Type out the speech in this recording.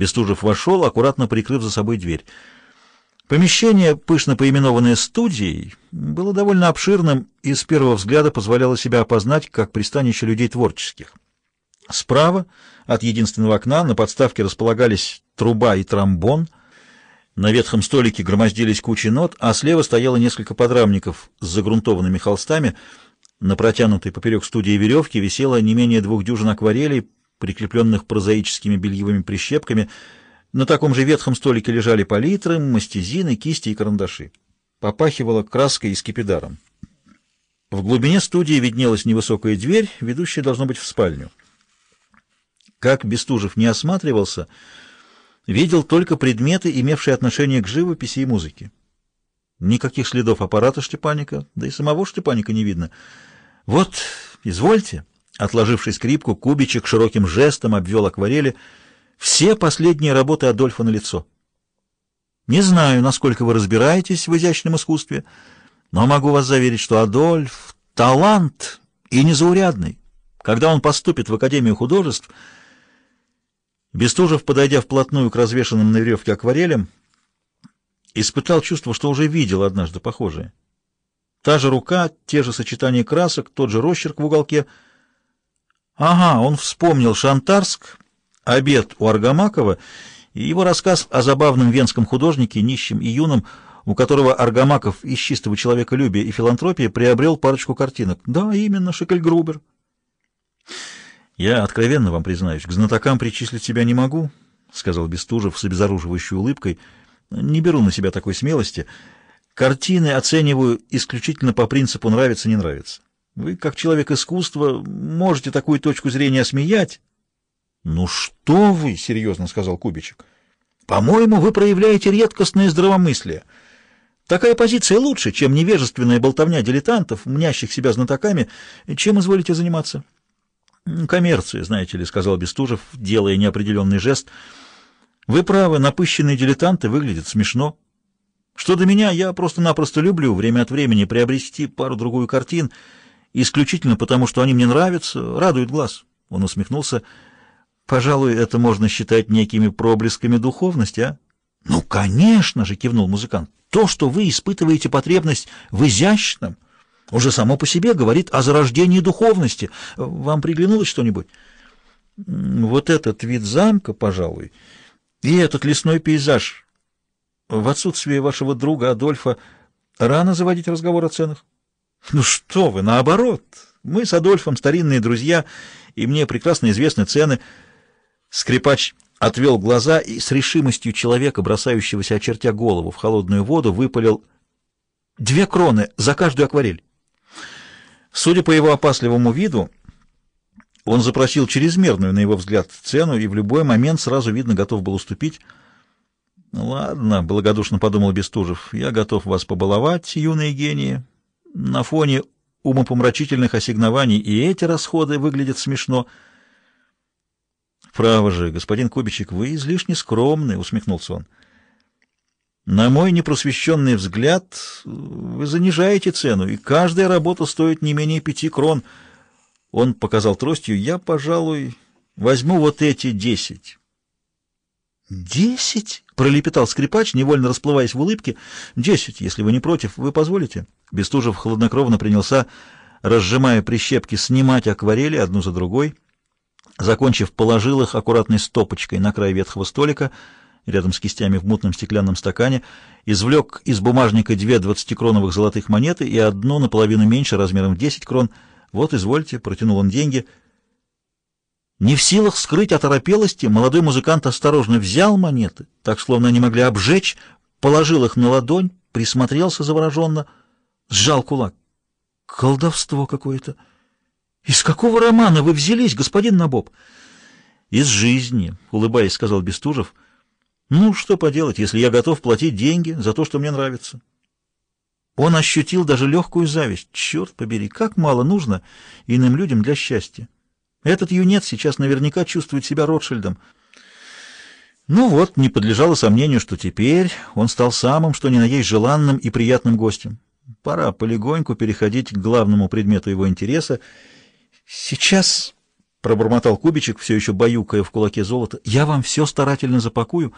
Бестужев вошел, аккуратно прикрыв за собой дверь. Помещение, пышно поименованное студией, было довольно обширным и с первого взгляда позволяло себя опознать как пристанище людей творческих. Справа от единственного окна на подставке располагались труба и тромбон, на ветхом столике громоздились кучи нот, а слева стояло несколько подрамников с загрунтованными холстами. На протянутой поперек студии веревки висело не менее двух дюжин акварелей, прикрепленных прозаическими бельевыми прищепками — на таком же ветхом столике лежали палитры, мастезины, кисти и карандаши. Попахивало краской и скипидаром. В глубине студии виднелась невысокая дверь, ведущая, должно быть, в спальню. Как Бестужев не осматривался, видел только предметы, имевшие отношение к живописи и музыке. Никаких следов аппарата Штепаника, да и самого Штепаника не видно. Вот, извольте, отложивший скрипку, кубичек широким жестом обвел акварели — все последние работы Адольфа на лицо. Не знаю, насколько вы разбираетесь в изящном искусстве, но могу вас заверить, что Адольф — талант и незаурядный. Когда он поступит в Академию художеств, Бестужев, подойдя вплотную к развешанным на веревке акварелям, испытал чувство, что уже видел однажды похожее. Та же рука, те же сочетания красок, тот же росчерк в уголке. Ага, он вспомнил Шантарск обед у Аргамакова и его рассказ о забавном венском художнике, нищем и юном, у которого Аргамаков из чистого человеколюбия и филантропии приобрел парочку картинок. Да, именно, Шекельгрубер. Я откровенно вам признаюсь, к знатокам причислить себя не могу, — сказал Бестужев с обезоруживающей улыбкой. Не беру на себя такой смелости. Картины оцениваю исключительно по принципу «нравится-не нравится». Вы, как человек искусства, можете такую точку зрения осмеять, «Ну что вы!» — серьезно сказал Кубичек. «По-моему, вы проявляете редкостное здравомыслие. Такая позиция лучше, чем невежественная болтовня дилетантов, мнящих себя знатоками. Чем изволите заниматься?» «Коммерция, знаете ли», — сказал Бестужев, делая неопределенный жест. «Вы правы, напыщенные дилетанты выглядят смешно. Что до меня, я просто-напросто люблю время от времени приобрести пару-другую картин, исключительно потому, что они мне нравятся, радуют глаз». Он усмехнулся. Пожалуй, это можно считать некими проблесками духовности, а? Ну, конечно же, кивнул музыкант. То, что вы испытываете потребность в изящном, уже само по себе говорит о зарождении духовности. Вам приглянулось что-нибудь? Вот этот вид замка, пожалуй, и этот лесной пейзаж. В отсутствие вашего друга Адольфа рано заводить разговор о ценах. Ну что вы, наоборот. Мы с Адольфом старинные друзья, и мне прекрасно известны цены — Скрипач отвел глаза и с решимостью человека, бросающегося, очертя голову в холодную воду, выпалил две кроны за каждую акварель. Судя по его опасливому виду, он запросил чрезмерную, на его взгляд, цену и в любой момент сразу видно готов был уступить. «Ладно», — благодушно подумал Бестужев, — «я готов вас побаловать, юные гении. На фоне умопомрачительных ассигнований и эти расходы выглядят смешно». «Право же, господин Кубичек, вы излишне скромны», — усмехнулся он. «На мой непросвещенный взгляд, вы занижаете цену, и каждая работа стоит не менее пяти крон». Он показал тростью. «Я, пожалуй, возьму вот эти десять». «Десять?» — пролепетал скрипач, невольно расплываясь в улыбке. «Десять, если вы не против, вы позволите?» Бестужев хладнокровно принялся, разжимая прищепки, снимать акварели одну за другой — Закончив, положил их аккуратной стопочкой на край ветхого столика, рядом с кистями в мутном стеклянном стакане, извлек из бумажника две двадцатикроновых золотых монеты и одну наполовину меньше, размером десять крон. «Вот, извольте», — протянул он деньги. Не в силах скрыть оторопелости, молодой музыкант осторожно взял монеты, так словно они могли обжечь, положил их на ладонь, присмотрелся завороженно, сжал кулак. «Колдовство какое-то!» «Из какого романа вы взялись, господин Набоб?» «Из жизни», — улыбаясь, сказал Бестужев. «Ну, что поделать, если я готов платить деньги за то, что мне нравится?» Он ощутил даже легкую зависть. Черт побери, как мало нужно иным людям для счастья. Этот юнец сейчас наверняка чувствует себя Ротшильдом. Ну вот, не подлежало сомнению, что теперь он стал самым, что ни на есть, желанным и приятным гостем. Пора полегоньку переходить к главному предмету его интереса — Сейчас пробормотал Кубичек, все еще баюкая в кулаке золото. «Я вам все старательно запакую.